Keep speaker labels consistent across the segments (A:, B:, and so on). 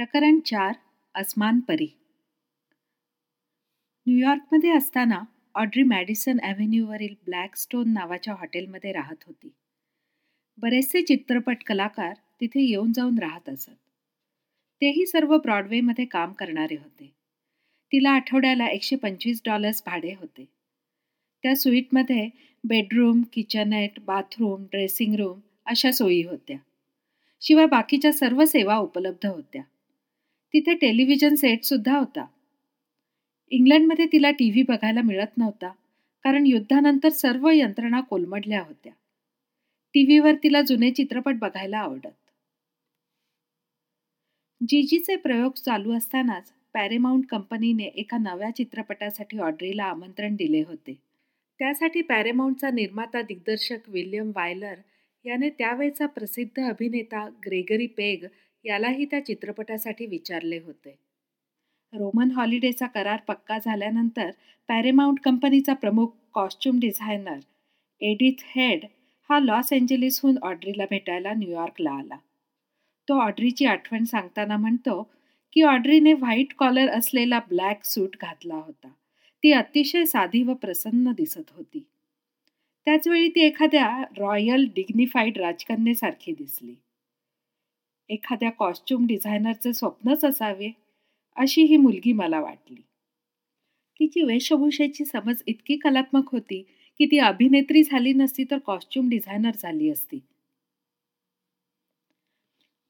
A: प्रकरण चार अस्मान परी. न्यूयॉर्कमध्ये असताना ऑड्री मॅडिसन ॲव्हेन्यूवरील ब्लॅकस्टोन नावाच्या हॉटेलमध्ये राहत होती. बरेचसे चित्रपट कलाकार तिथे येऊन जाऊन राहत असत. तेही सर्व ब्रॉडवेमध्ये काम करणारे होते. तिला आठवड्याला एकशे पंचवीस डॉलर्स भाडे होते. त्या सुईटमध्ये bedroom kitchenette bathroom dressing room अशा सोयी होत्या. शिवाय बाकीच्या सर्व सेवा उपलब्ध होत्या. तिथे टेलिव्हिजन सेटसुद्धा होता. इंग्लंडमध्ये तिला टी व्ही बघायला मिळत नव्हता कारण युद्धानंतर सर्व यंत्रणा कोलमडल्या होत्या. टी व्हीवर तिला जुने चित्रपट बघायला आवडत. जीजीचे प्रयोग चालू असतानाच पॅरेमाउंट कंपनीने एका नव्या चित्रपटासाठी ऑड्रीला आमंत्रण दिले होते. त्यासाठी पॅरेमाउंटचा निर्माता दिग्दर्शक विल्यम वायलर याने त्यावेळचा प्रसिद्ध अभिनेता ग्रेगरी पेग यालाही त्या चित्रपटासाठी विचारले होते. रोमन हॉलिडेचा करार पक्का झाल्यानंतर पॅरेमाउंट कंपनीचा प्रमुख कॉस्ट्युम डिझायनर एडिथ हेड हा लॉस एंजेलिसहून ऑड्रीला भेटायला न्यूयॉर्कला आला. तो ऑड्रीची आठवण सांगताना म्हणतो की ऑड्रीने व्हाईट कॉलर असलेला ब्लॅक सूट घातला होता. ती अतिशय साधी व प्रसन्न दिसत होती. त्याचवेळी ती एखाद्या रॉयल डिग्निफाईड राजकन्येसारखी दिसली. एखाद्या कॉस्ट्युम डिझायनरचे स्वप्नच असावे अशी ही मुलगी मला वाटली. तिची वेशभूषेची समज इतकी कलात्मक होती की ती अभिनेत्री झाली नसती तर कॉस्ट्युम डिझायनर झाली असती.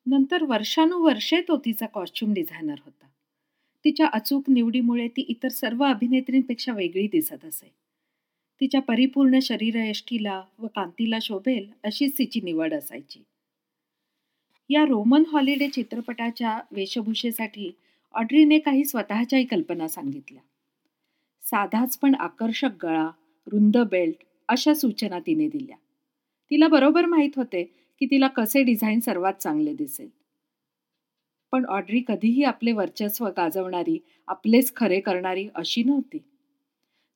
A: नंतर वर्षानुवर्षे तो तिचा कॉस्ट्युम डिझायनर होता. तिच्या अचूक निवडीमुळे ती इतर सर्व अभिनेत्रींपेक्षा वेगळी दिसत असे. तिच्या परिपूर्ण शरीरयष्टीला व कांतीला शोभेल अशीच तिची निवड असायची. या रोमन हॉलिडे चित्रपटाच्या वेशभूषेसाठी ऑड्रीने काही स्वतःच्याही कल्पना सांगितल्या. साधाच पण आकर्षक गळा रुंद बेल्ट अशा सूचना तिने दिल्या. तिला बरोबर माहीत होते की तिला कसे डिझाईन सर्वात चांगले दिसेल. पण ऑड्री कधीही आपले वर्चस्व गाजवणारी आपलेच खरे करणारी अशी नव्हती.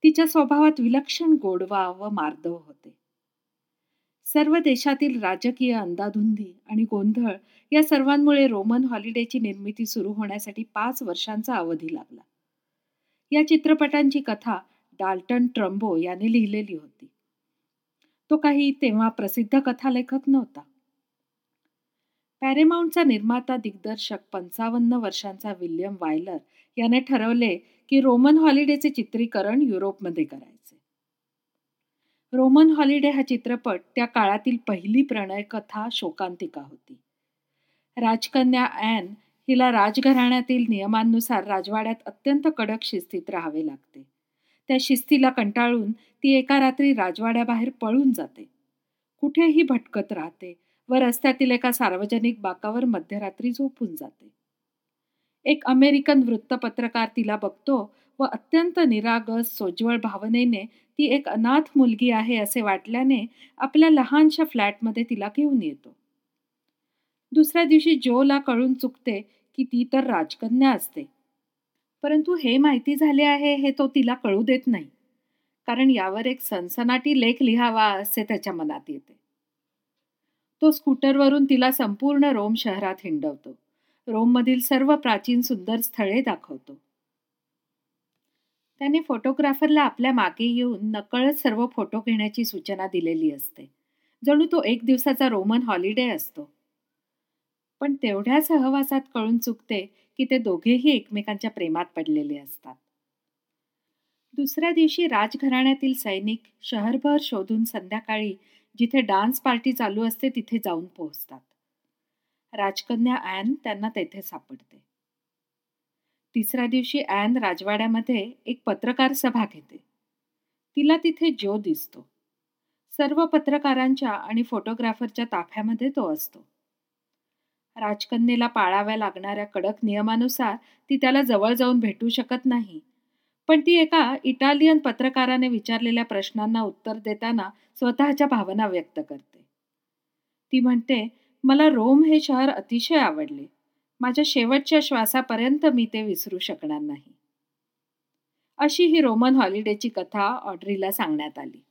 A: तिच्या स्वभावात विलक्षण गोडवा व मार्दव होते. सर्व देशातील राजकीय अंदाधुंदी आणि गोंधळ या सर्वांमुळे रोमन हॉलिडेची निर्मिती सुरू होण्यासाठी पाच वर्षांचा अवधी लागला. या चित्रपटांची कथा डाल्टन ट्रम्बो याने लिहिलेली होती. तो काही तेव्हा प्रसिद्ध कथालेखक नव्हता. पॅरेमाऊंटचा निर्माता दिग्दर्शक पंचावन्न वर्षांचा विल्यम वायलर याने ठरवले की रोमन हॉलिडेचे चित्रीकरण युरोपमध्ये करायचे. रोमन हॉलिडे हा चित्रपट त्या काळातील पहिली प्रणय कथा शोकांतिका होती. राजकन्या ॲन हिला राजघराण्यातील नियमांनुसार राजवाड्यात अत्यंत कडक शिस्तीत राहावे लागते. त्या शिस्तीला कंटाळून ती एका रात्री राजवाड्याबाहेर पळून जाते. कुठेही भटकत राहते व रस्त्यातील एका सार्वजनिक बाकावर मध्यरात्री झोपून जाते. एक अमेरिकन वृत्तपत्रकार तिला बघतो व अत्यंत निरागस सोज्वळ भावनेने ती एक अनाथ मुलगी आहे असे वाटल्याने आपल्या लहानशा फ्लॅटमध्ये तिला घेऊन येतो. दुसऱ्या दिवशी जोला कळून चुकते की ती तर राजकन्या असते. परंतु हे माहिती झाले आहे हे तो तिला कळू देत नाही. कारण यावर एक सनसनाटी लेख लिहावा असे त्याच्या मनात येते. तो स्कूटरवरून तिला संपूर्ण रोम शहरात हिंडवतो. रोममधील सर्व प्राचीन सुंदर स्थळे दाखवतो. त्याने फोटोग्राफरला आपल्या मागे येऊन नकळत सर्व फोटो घेण्याची सूचना दिलेली असते. जणू तो एक दिवसाचा रोमन हॉलिडे असतो. पण तेवढ्या सहवासात कळून चुकते की ते दोघेही एकमेकांच्या प्रेमात पडलेले असतात. दुसऱ्या दिवशी राजघराण्यातील सैनिक शहरभर शोधून संध्याकाळी जिथे डान्स पार्टी चालू असते तिथे जाऊन पोहोचतात. राजकन्या ॲन त्यांना तेथे सापडते. तिसऱ्या दिवशी ॲन राजवाड्यामध्ये एक पत्रकार सभा घेते. तिला तिथे जो दिसतो. सर्व पत्रकारांच्या आणि फोटोग्राफरच्या ताफ्यामध्ये तो असतो. राजकन्येला पाळाव्या लागणाऱ्या कडक नियमानुसार ती त्याला जवळ जाऊन भेटू शकत नाही. पण ती एका इटालियन पत्रकाराने विचारलेल्या प्रश्नांना उत्तर देताना स्वतःच्या भावना व्यक्त करते. ती म्हणते मला रोम हे शहर अतिशय आवडले. माझ्या शेवटच्या श्वासापर्यंत मी ते विसरू शकणार नाही. अशी ही रोमन हॉलिडेची कथा ऑड्रीला सांगण्यात आली.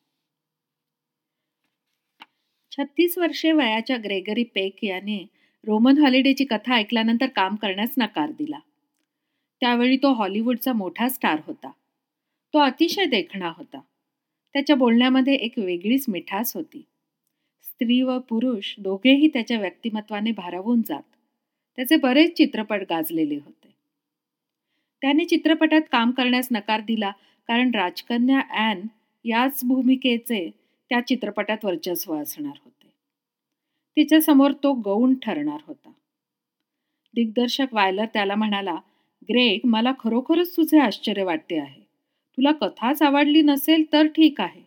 A: छत्तीस वर्षे वयाच्या ग्रेगरी पेक याने रोमन हॉलिडेची कथा ऐकल्यानंतर काम करण्यास नकार दिला. त्यावेळी तो हॉलिवूडचा मोठा स्टार होता. तो अतिशय देखणा होता. त्याच्या बोलण्यामध्ये एक वेगळीच मिठास होती. स्त्री व पुरुष दोघेही त्याच्या व्यक्तिमत्वाने भारावून जात. त्याचे बरेच चित्रपट गाजलेले होते. त्याने चित्रपटात काम करण्यास नकार दिला कारण राजकन्या ॲन याच भूमिकेचे त्या चित्रपटात वर्चस्व असणार होते. तिच्यासमोर तो गौण ठरणार होता. दिग्दर्शक वायलर त्याला म्हणाला ग्रेग मला खरोखरच तुझे आश्चर्य वाटते आहे. तुला कथाच आवडली नसेल तर ठीक आहे.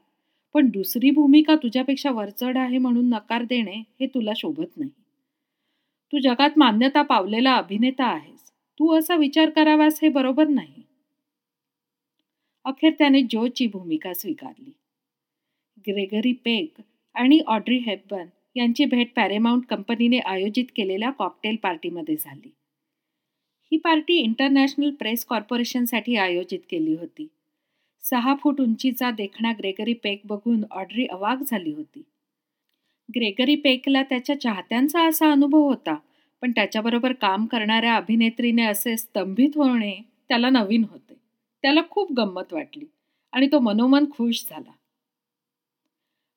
A: पण दुसरी भूमिका तुझ्यापेक्षा वरचढ आहे म्हणून नकार देणे हे तुला शोभत नाही. तू जगात मान्यता पावलेला अभिनेता आहेस. तू असा विचार करावास हे बरोबर नाही. अखेर त्याने जोची भूमिका स्वीकारली. ग्रेगरी पेक आणि ऑड्री हेपबर्न यांची भेट पॅरेमाउंट कंपनीने आयोजित केलेल्या कॉकटेल पार्टीमध्ये झाली. ही पार्टी इंटरनॅशनल प्रेस कॉर्पोरेशनसाठी आयोजित केली होती. सहा फूट उंचीचा देखणा ग्रेगरी पेक बघून ऑड्री अवाक झाली होती. ग्रेगरी पेकला त्याच्या चाहत्यांचा असा अनुभव होता. पण त्याच्याबरोबर काम करणाऱ्या अभिनेत्रीने असे स्तंभित होणे त्याला नवीन होते. त्याला खूप गंमत वाटली आणि तो मनोमन खुश झाला.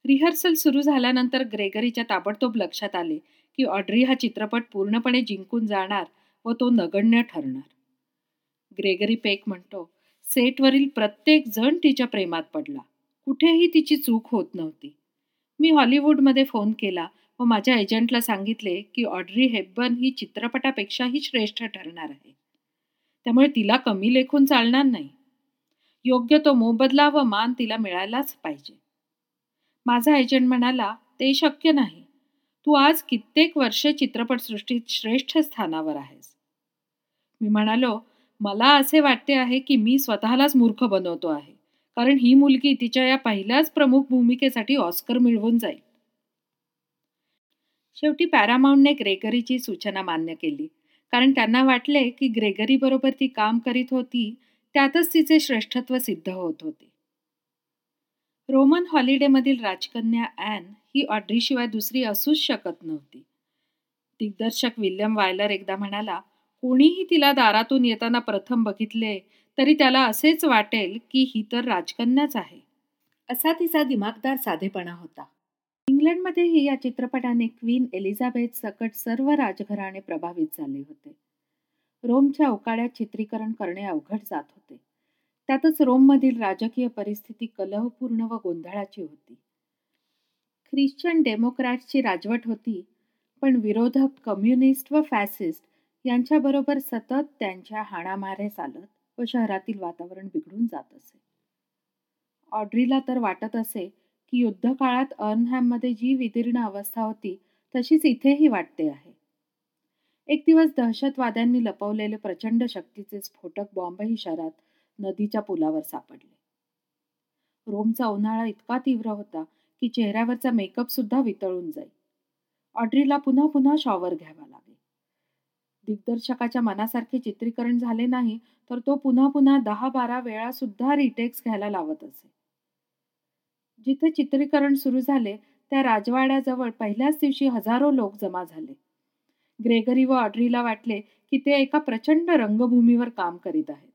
A: रिहर्सल सुरू झाल्यानंतर ग्रेगरीच्या ताबडतोब लक्षात आले की ऑड्री हा चित्रपट पूर्णपणे जिंकून जाणार व तो नगण्य ठरणार. ग्रेगरी पेक म्हणतो सेटवरील प्रत्येक जण तिच्या प्रेमात पडला. कुठेही तिची चूक होत नव्हती. मी हॉलिवूडमध्ये फोन केला व माझ्या एजंटला सांगितले की ऑड्री हेब्बन ही चित्रपटापेक्षाही श्रेष्ठ ठरणार आहे. त्यामुळे तिला कमी लेखून चालणार नाही. योग्य तो मोबदला व मान तिला मिळायलाच पाहिजे. माझा एजंट म्हणाला ते शक्य नाही. तू आज कित्येक वर्षे चित्रपटसृष्टीत श्रेष्ठ स्थानावर आहेस. मी म्हणालो मला असे वाटते आहे की मी स्वतःलाच मूर्ख बनवतो आहे. कारण ही मुलगी तिच्या या पहिल्याच प्रमुख भूमिकेसाठी ऑस्कर मिळवून जाईल. शेवटी पॅरामाऊंटने ग्रेगरीची सूचना मान्य केली. कारण त्यांना वाटले की ग्रेगरी बरोबर ती काम करीत होती त्यातच तिचे श्रेष्ठत्व सिद्ध होत होते. रोमन हॉलिडेमधील राजकन्या ॲन ही ऑड्रीशिवाय दुसरी असूच शकत नव्हती. दिग्दर्शक विल्यम वायलर एकदा म्हणाला कोणीही तिला दारातून येताना प्रथम बघितले तरी त्याला असेच वाटेल की ही तर राजकन्याच आहे. असा तिचा दिमागदार साधेपणा होता. इंग्लंडमध्येही या चित्रपटाने क्वीन एलिझाबेथ सकट सर्व राजघराणे प्रभावित झाले होते. रोमच्या अवकाळ्यात चित्रीकरण करणे अवघड जात होते. त्यातच रोममधील राजकीय परिस्थिती कलहपूर्ण व गोंधळाची होती. ख्रिश्चन डेमोक्रॅट्सची राजवट होती पण विरोधक कम्युनिस्ट व फॅसिस्ट यांच्याबरोबर सतत त्यांच्या हाणामारे चालत व शहरातील वातावरण बिघडून जात असे. ऑड्रीला तर वाटत असे की युद्धकाळात अर्नहॅममध्ये जी विदीर्ण अवस्था होती तशीच इथेही वाटते आहे. एक दिवस दहशतवाद्यांनी लपवलेले प्रचंड शक्तीचे स्फोटक बॉम्बही शहरात नदीच्या पुलावर सापडले. रोमचा उन्हाळा इतका तीव्र होता की चेहऱ्यावरचा मेकअप सुद्धा वितळून जाई. ऑड्रीला पुन्हा पुन्हा शॉवर घ्यावा लागला. दिग्दर्शकाच्या मनासारखे चित्रीकरण झाले नाही तर तो पुन्हा पुन्हा दहा बारा वेळा सुद्धा रिटेक्स घ्यायला लावत असे. जिथे चित्रीकरण सुरू झाले त्या राजवाड्याजवळ पहिल्याच दिवशी हजारो लोक जमा झाले. ग्रेगरी व ऑड्रीला वाटले की ते एका प्रचंड रंगभूमीवर काम करीत आहेत.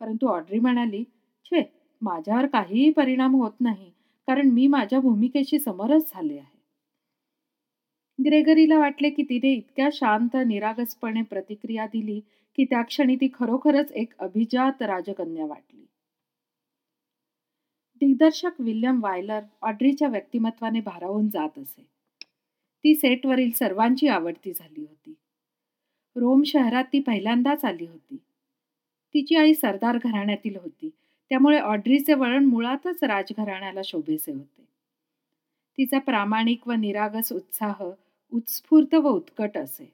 A: परंतु ऑड्री म्हणाली छे माझ्यावर काहीही परिणाम होत नाही कारण मी माझ्या भूमिकेशी समरस झाले आहे. ग्रेगरीला वाटले की तिने इतक्या शांत निरागसपणे प्रतिक्रिया दिली की त्या क्षणी ती खरोखरच एक अभिजात राजकन्या वाटली. दिग्दर्शक विल्यम वायलर ऑड्रीच्या व्यक्तिमत्वाने भारावून जात असे. ती सेटवरील सर्वांची आवडती झाली होती. रोम शहरात ती पहिल्यांदाच आली होती. तिची आई सरदार घराण्यातील होती त्यामुळे ऑड्रीचे वळण मुळातच राजघराण्याला शोभेसे होते. तिचा प्रामाणिक व निरागस उत्साह उत्स्फूर्त व उत्कट असे.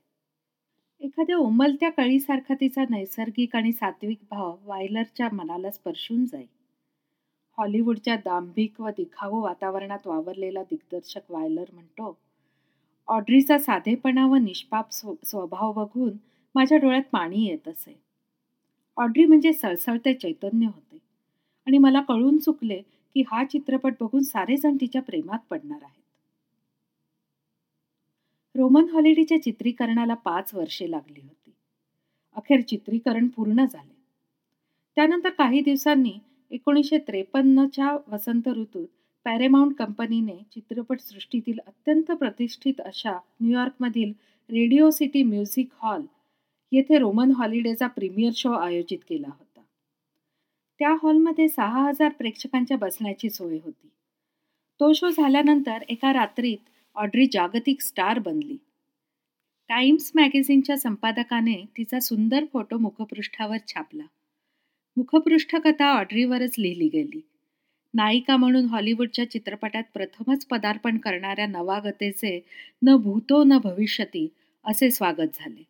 A: एखाद्या उमलत्या कळीसारखा तिचा नैसर्गिक आणि सात्विक भाव वायलरच्या मनाला स्पर्शून जाई. हॉलिवूडच्या दांभिक व दिखाऊ वातावरणात वावरलेला दिग्दर्शक वायलर म्हणतो ऑड्रीचा साधेपणा व निष्पाप स्व स्वभाव बघून माझ्या डोळ्यात पाणी येत असे. ऑड्री म्हणजे सळसळते चैतन्य होते. आणि मला कळून चुकले की हा चित्रपट बघून सारेजण तिच्या प्रेमात पडणार आहेत. रोमन हॉलिडेच्या चित्रीकरणाला पाच वर्षे लागली होती. अखेर चित्रीकरण पूर्ण झाले. त्यानंतर काही दिवसांनी एकोणीसशे त्रेपन्नच्या वसंत ऋतूत पॅरेमाउंट कंपनीने चित्रपटसृष्टीतील अत्यंत प्रतिष्ठित अशा न्यूयॉर्कमधील रेडिओ सिटी म्युझिक हॉल येथे रोमन हॉलिडेचा प्रीमियर शो आयोजित केला होता. त्या हॉलमध्ये सहा हजार प्रेक्षकांच्या बसण्याची सोय होती. तो शो झाल्यानंतर एका रात्रीत ऑड्री जागतिक स्टार बनली. टाइम्स मॅगझिनच्या संपादकाने तिचा सुंदर फोटो मुखपृष्ठावर छापला. मुखपृष्ठकथा ऑड्रीवरच लिहिली गेली. नायिका म्हणून हॉलिवूडच्या चित्रपटात प्रथमच पदार्पण करणाऱ्या नवागतेचे न भूतो न भविष्यती असे स्वागत झाले.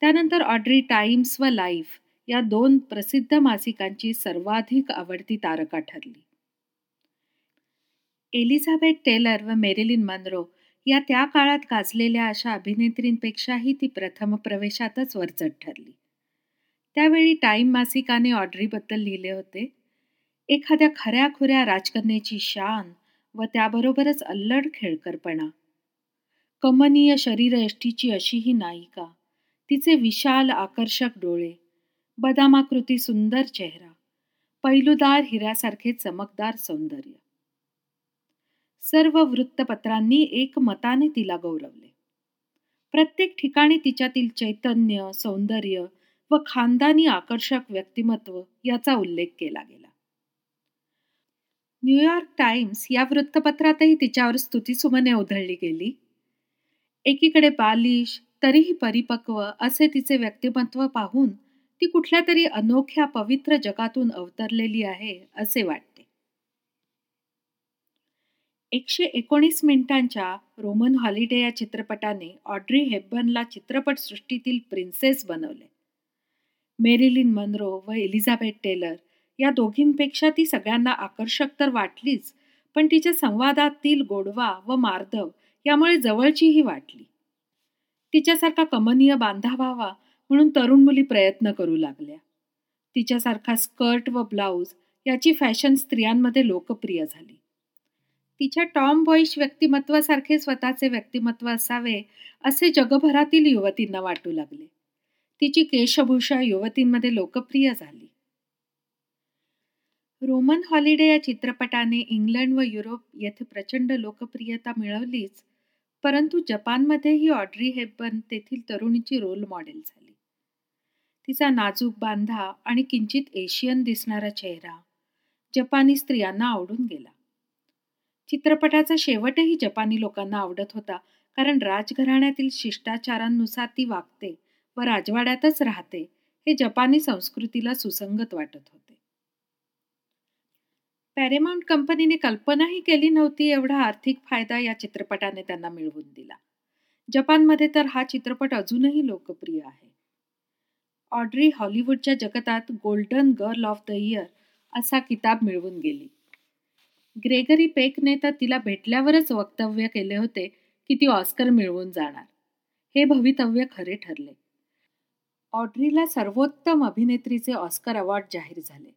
A: त्यानंतर ऑड्री टाइम्स व लाईफ या दोन प्रसिद्ध मासिकांची सर्वाधिक आवडती तारका ठरली. एलिझाबेथ टेलर व मेरिलिन मनरो या त्या काळात गाजलेल्या अशा अभिनेत्रींपेक्षाही ती प्रथम प्रवेशातच वरचढ ठरली. त्यावेळी टाईम मासिकाने ऑड्रीबद्दल लिहिले होते. एखाद्या खऱ्याखुऱ्या राजकन्याची शान व त्याबरोबरच अल्लड खेळकरपणा. कमनीय शरीरयष्टीची अशी ही नायिका तिचे विशाल आकर्षक डोळे बदामाकृती सुंदर चेहरा पैलूदार हिऱ्यासारखे चमकदार सौंदर्य. सर्व वृत्तपत्रांनी एक मताने तिला गौरवले. प्रत्येक ठिकाणी तिच्यातील चैतन्य सौंदर्य व खानदानी आकर्षक व्यक्तिमत्व याचा उल्लेख केला गेला. न्यूयॉर्क टाइम्स या वृत्तपत्रातही तिच्यावर स्तुतीसुमने उधळली गेली. एकीकडे बालिश तरीही परिपक्व असे तिचे व्यक्तिमत्व पाहून ती कुठल्या तरी अनोख्या पवित्र जगातून अवतरलेली आहे असे वाटते. एकशे एकोणीस मिनिटांच्या रोमन हॉलिडे या चित्रपटाने ऑड्री हेब्बनला चित्रपटसृष्टीतील प्रिन्सेस बनवले. मेरिलिन मनरो व एलिझाबेथ टेलर या दोघींपेक्षा ती सगळ्यांना आकर्षक तर वाटलीच पण तिच्या संवादातील गोडवा व मार्दव यामुळे जवळचीही वाटली. तिच्यासारखा कमनीय बांधा व्हावा म्हणून तरुण मुली प्रयत्न करू लागल्या. तिच्यासारखा स्कर्ट व ब्लाऊज याची फॅशन स्त्रियांमध्ये लोकप्रिय झाली. तिच्या टॉम बॉईश व्यक्तिमत्वासारखे स्वतःचे व्यक्तिमत्व असावे असे जगभरातील युवतींना वाटू लागले. तिची केशभूषा युवतींमध्ये लोकप्रिय झाली. रोमन हॉलिडे या चित्रपटाने इंग्लंड व युरोप येथे प्रचंड लोकप्रियता मिळवलीच परंतु जपानमध्येही ऑड्री हेबर्न तेथील तरुणीची रोल मॉडेल झाली. तिचा नाजूक बांधा आणि किंचित एशियन दिसणारा चेहरा जपानी स्त्रियांना आवडून गेला. चित्रपटाचा शेवटही जपानी लोकांना आवडत होता कारण राजघराण्यातील शिष्टाचारांनुसार ती वागते व राजवाड्यातच राहते हे जपानी संस्कृतीला सुसंगत वाटत होते. पॅरेमाउंट कंपनीने कल्पनाही केली नव्हती एवढा आर्थिक फायदा या चित्रपटाने त्यांना मिळवून दिला. जपानमध्ये तर हा चित्रपट अजूनही लोकप्रिय आहे. ऑड्री हॉलिवूडच्या जगतात golden girl of the year असा किताब मिळवून गेली. ग्रेगरी पेकने तर तिला भेटल्यावरच वक्तव्य केले होते की ती ऑस्कर मिळवून जाणार. हे भवितव्य खरे ठरले. ऑड्रीला सर्वोत्तम अभिनेत्रीचे ऑस्कर अवॉर्ड जाहीर झाले.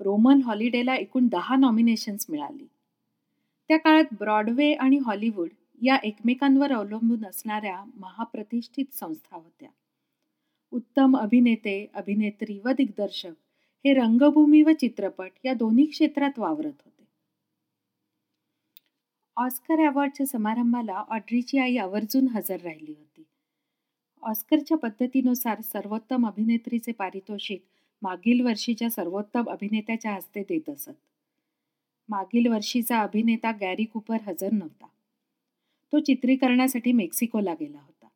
A: रोमन हॉलिडेला एकूण दहा नॉमिनेशन्स मिळाली. त्या काळात ब्रॉडवे आणि हॉलिवूड या एकमेकांवर अवलंबून असणाऱ्या महाप्रतिष्ठित संस्था होत्या. उत्तम अभिनेते अभिनेत्री व दिग्दर्शक हे रंगभूमी व चित्रपट या दोन्ही क्षेत्रात वावरत होते. ऑस्कर अवॉर्डच्या समारंभाला ऑड्रीची आई आवर्जून हजर राहिली होती. ऑस्करच्या पद्धतीनुसार सर्वोत्तम अभिनेत्रीचे पारितोषिक मागील वर्षीच्या सर्वोत्तम अभिनेत्याच्या हस्ते देत असत. मागील वर्षीचा अभिनेता गॅरी कुपर हजर नव्हता. तो चित्रीकरणासाठी मेक्सिकोला गेला होता.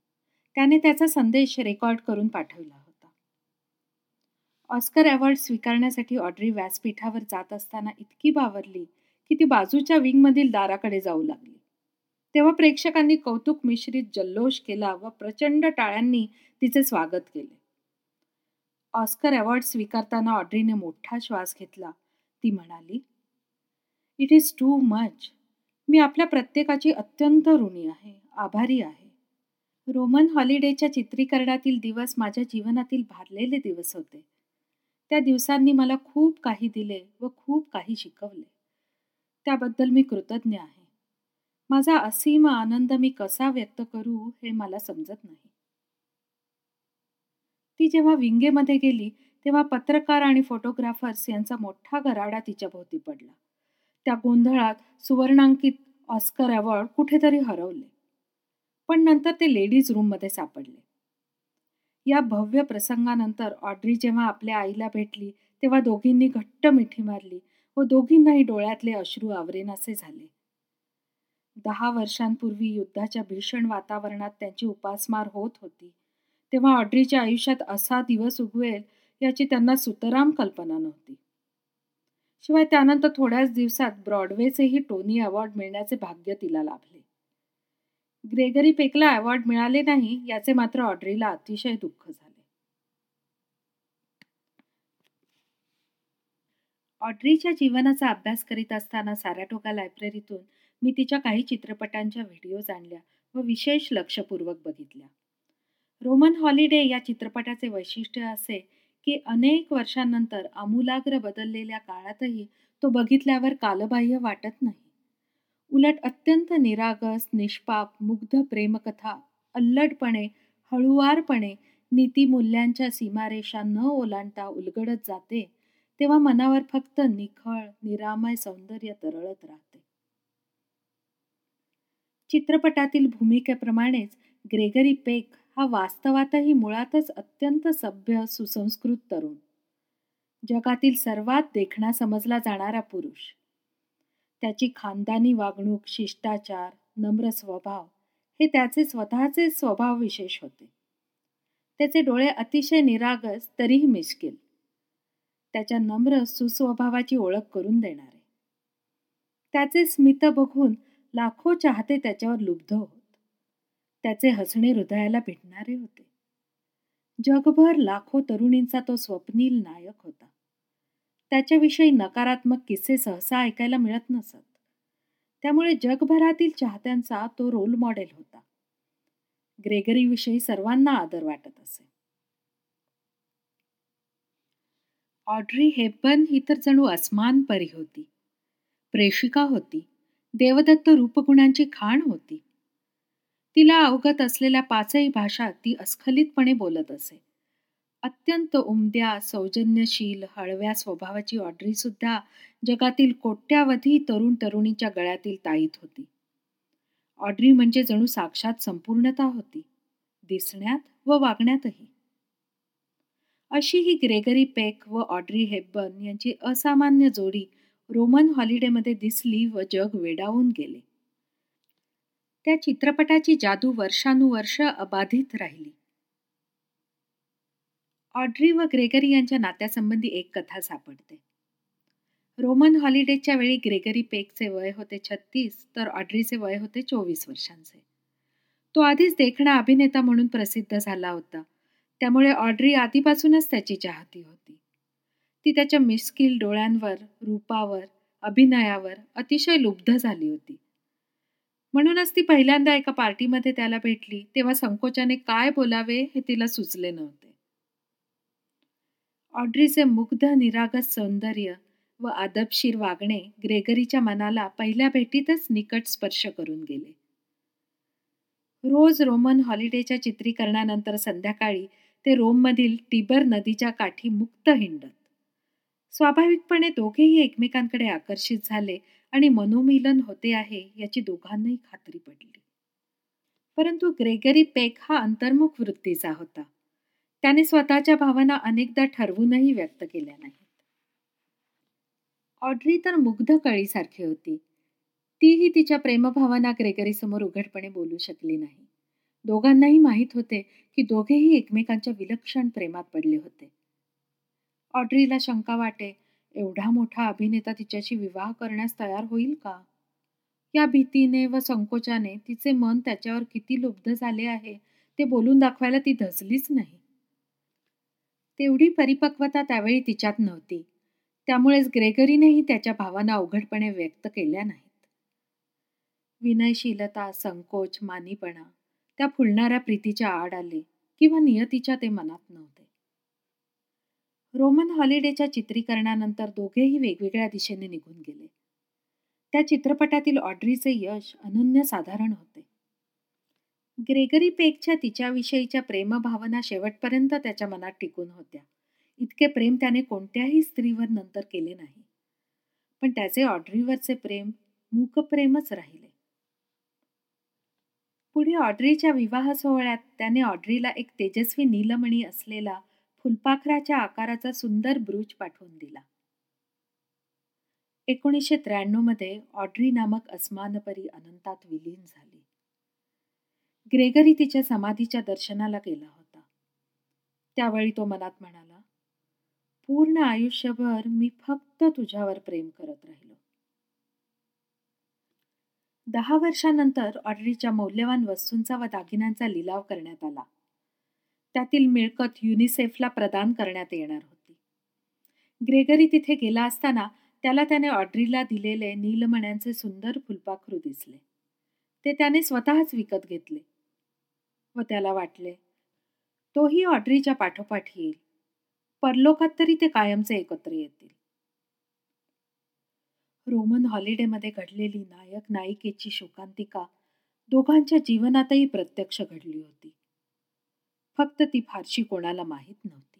A: त्याने त्याचा संदेश रेकॉर्ड करून पाठवला होता. ऑस्कर अवॉर्ड स्वीकारण्यासाठी ऑड्री व्यासपीठावर जात असताना इतकी बावरली की ती बाजूच्या विंगमधील दाराकडे जाऊ लागली. तेव्हा प्रेक्षकांनी कौतुक मिश्रित जल्लोष केला व प्रचंड टाळ्यांनी तिचे स्वागत केले. ऑस्कर अवॉर्ड स्वीकारताना ऑड्रीने मोठा श्वास घेतला. ती म्हणाली इट इज टू मच मी आपल्या प्रत्येकाची अत्यंत ऋणी आहे आभारी आहे. रोमन हॉलिडेच्या चित्रीकरणातील दिवस माझ्या जीवनातील भारलेले दिवस होते. त्या दिवसांनी मला खूप काही दिले व खूप काही शिकवले. त्याबद्दल मी कृतज्ञ आहे. माझा असीम आनंद मी कसा व्यक्त करू हे मला समजत नाही. ती जेव्हा विंगेमध्ये गेली तेव्हा पत्रकार आणि फोटोग्राफर्स यांचा मोठा गराडा तिच्या भोवती पडला. त्या गोंधळात सुवर्णांकित ऑस्कर अवॉर्ड कुठेतरी हरवले. पण नंतर ते लेडीज रूममध्ये सापडले. या भव्य प्रसंगानंतर ऑड्री जेव्हा आपल्या आईला भेटली तेव्हा दोघींनी घट्ट मिठी मारली व दोघींनाही डोळ्यातले अश्रू आवरेनासे झाले. दहा वर्षांपूर्वी युद्धाच्या भीषण वातावरणात त्यांची उपासमार होत होती. तेव्हा ऑड्रीच्या आयुष्यात असा दिवस उगवेल याची त्यांना सुतराम कल्पना नव्हती. शिवाय त्यानंतर थोड्याच दिवसात ब्रॉडवेचेही टोनी अवॉर्ड मिळण्याचे भाग्य तिला लाभले. ग्रेगरी पेकला अवॉर्ड मिळाले नाही याचे मात्र ऑड्रीला अतिशय दुःख झाले. ऑड्रीच्या जीवनाचा अभ्यास करीत असताना साराटोका लायब्ररीतून मी तिच्या काही चित्रपटांच्या व्हिडिओज आणल्या व विशेष लक्षपूर्वक बघितल्या. रोमन हॉलिडे या चित्रपटाचे वैशिष्ट्य असे की अनेक वर्षांनंतर आमूलाग्र बदललेल्या काळातही तो बघितल्यावर कालबाह्य वाटत नाही. उलट अत्यंत निरागस निष्पाप मुग्ध प्रेमकथा अल्लडपणे हळुवारपणे नीतिमूल्यांच्या सीमारेषा न ओलांडता उलगडत जाते तेव्हा मनावर फक्त निखळ निरामय सौंदर्य तरळत राहते. चित्रपटातील भूमिकेप्रमाणेच ग्रेगरी पेक हा वास्तवातही मुळातच अत्यंत सभ्य सुसंस्कृत तरुण. जगातील सर्वात देखणा समजला जाणारा पुरुष. त्याची खानदानी वागणूक शिष्टाचार नम्र स्वभाव हे त्याचे स्वतःचे स्वभाव विशेष होते. त्याचे डोळे अतिशय निरागस तरीही मिश्किल त्याच्या नम्र सुस्वभावाची ओळख करून देणारे. त्याचे स्मित बघून लाखो चाहते त्याच्यावर लुब्ध होत. त्याचे हसणे हृदयाला भेटणारे होते. जगभर लाखो तरुणींचा तो स्वप्नील नायक होता. त्याच्याविषयी नकारात्मक किस्से सहसा ऐकायला मिळत नसत. त्यामुळे जगभरातील चाहत्यांचा तो रोल मॉडेल होता. ग्रेगरीविषयी सर्वांना आदर वाटत असे. ऑड्री हेबन ही तर जणू अस्मान परी होती. प्रेषिका होती. देवदत्त रूपगुणांची खाण होती. तिला अवगत असलेल्या पाचही भाषा ती अस्खलितपणे बोलत असे. अत्यंत उमद्या सौजन्यशील हळव्या स्वभावाची ऑड्री सुद्धा जगातील कोट्यावधी तरुण तरुणीच्या गळ्यातील ताईत होती. ऑड्री म्हणजे जणू साक्षात संपूर्णता होती. दिसण्यात व वागण्यातही. अशी ही ग्रेगरी पेक व ऑड्री हेब्बन यांची असामान्य जोडी रोमन हॉलिडेमध्ये दिसली व जग वेडावून गेले. त्या चित्रपटाची जादू वर्षानुवर्ष अबाधित राहिली. ऑड्री व ग्रेगरी यांच्या नात्यासंबंधी एक कथा सापडते. रोमन हॉलिडेच्या वेळी ग्रेगरी पेकचे वय होते छत्तीस तर ऑड्रीचे वय होते चोवीस वर्षांचे. तो आधीच देखणा अभिनेता म्हणून प्रसिद्ध झाला होता. त्यामुळे ऑड्री आधीपासूनच त्याची चाहती होती. ती त्याच्या मिस्किल डोळ्यांवर रूपावर अभिनयावर अतिशय लुब्ध झाली होती. म्हणूनच ती पहिल्यांदा एका पार्टीमध्ये त्याला भेटली तेव्हा संकोचाने काय बोलावे हे तिला सुचले नव्हते. ऑड्रीचे मुग्ध निरागस सौंदर्य व आदबशीर वागणे ग्रेगरीच्या मनाला पहिल्या भेटीतच निकट स्पर्श करून गेले. रोज रोमन हॉलिडेच्या चित्रीकरणानंतर संध्याकाळी ते रोममधील टिबर नदीच्या काठी मुक्त हिंडत. स्वाभाविकपणे दोघेही एकमेकांकडे आकर्षित झाले आणि मनोमिलन होते आहे याची दोघांनाही खात्री पडली. परंतु ग्रेगरी पेक हा अंतर्मुख वृत्तीचा होता. त्याने स्वतःच्या भावना अनेकदा ठरवूनही व्यक्त केल्या नाहीत. ऑड्री तर मुग्ध कळीसारखी होती. तीही तिच्या प्रेमभावना ग्रेगरीसमोर उघडपणे बोलू शकली नाही. दोघांनाही माहीत होते की दोघेही एकमेकांच्या विलक्षण प्रेमात पडले होते. ऑड्रीला शंका वाटे एवढा मोठा अभिनेता तिच्याशी विवाह करण्यास तयार होईल का? या भीतीने व संकोचाने तिचे मन त्याच्यावर किती लुब्ध झाले आहे ते बोलून दाखवायला ती धजलीच नाही. तेवढी परिपक्वता त्यावेळी तिच्यात नव्हती. त्यामुळेच ग्रेगरीनेही त्याच्या भावना अवघडपणे व्यक्त केल्या नाहीत. विनयशीलता संकोच मानीपणा त्या फुलणाऱ्या प्रीतीच्या आड आले किंवा नियतीच्या ते मनात नव्हते. रोमन हॉलिडेच्या चित्रीकरणानंतर दोघेही वेगवेगळ्या दिशेने निघून गेले. त्या चित्रपटातील ऑड्रीचे यश अनन्यसाधारण होते. ग्रेगरी पेकच्या तिच्याविषयीच्या प्रेमभावना शेवटपर्यंत त्याच्या मनात टिकून होत्या. इतके प्रेम त्याने कोणत्याही स्त्रीवर नंतर केले नाही. पण त्याचे ऑड्रीवरचे प्रेम मूकप्रेमच राहिले. पुढे ऑड्रीच्या विवाह सोहळ्यात त्याने ऑड्रीला एक तेजस्वी नीलमणी असलेला फुलपाखराच्या आकाराचा सुंदर ब्रूज पाठवून दिला. एकोणीसशे त्र्याण्णवमध्ये ऑड्री नामक अस्मानपरी अनंतात विलीन झाली. ग्रेगरी तिच्या समाधीच्या दर्शनाला गेला होता. त्यावेळी तो मनात म्हणाला पूर्ण आयुष्यभर मी फक्त तुझ्यावर प्रेम करत राहिलो. दहा वर्षानंतर ऑड्रीच्या मौल्यवान वस्तूंचा व दागिन्यांचा लिलाव करण्यात आला. त्यातील मिळकत युनिसेफला प्रदान करण्यात येणार होती. ग्रेगरी तिथे गेला असताना त्याला त्याने ऑड्रीला दिलेले नीलमण्यांचे सुंदर फुलपाखरू दिसले. ते त्याने स्वतःच विकत घेतले व त्याला वाटले तोही ऑड्रीच्या पाठोपाठ येईल. परलोकात तरी ते कायमचे एकत्र येतील. रोमन हॉलिडेमध्ये घडलेली नायक नायिकेची शोकांतिका दोघांच्या जीवनातही प्रत्यक्ष घडली होती. फक्त ती फारशी कोणाला माहीत नव्हती.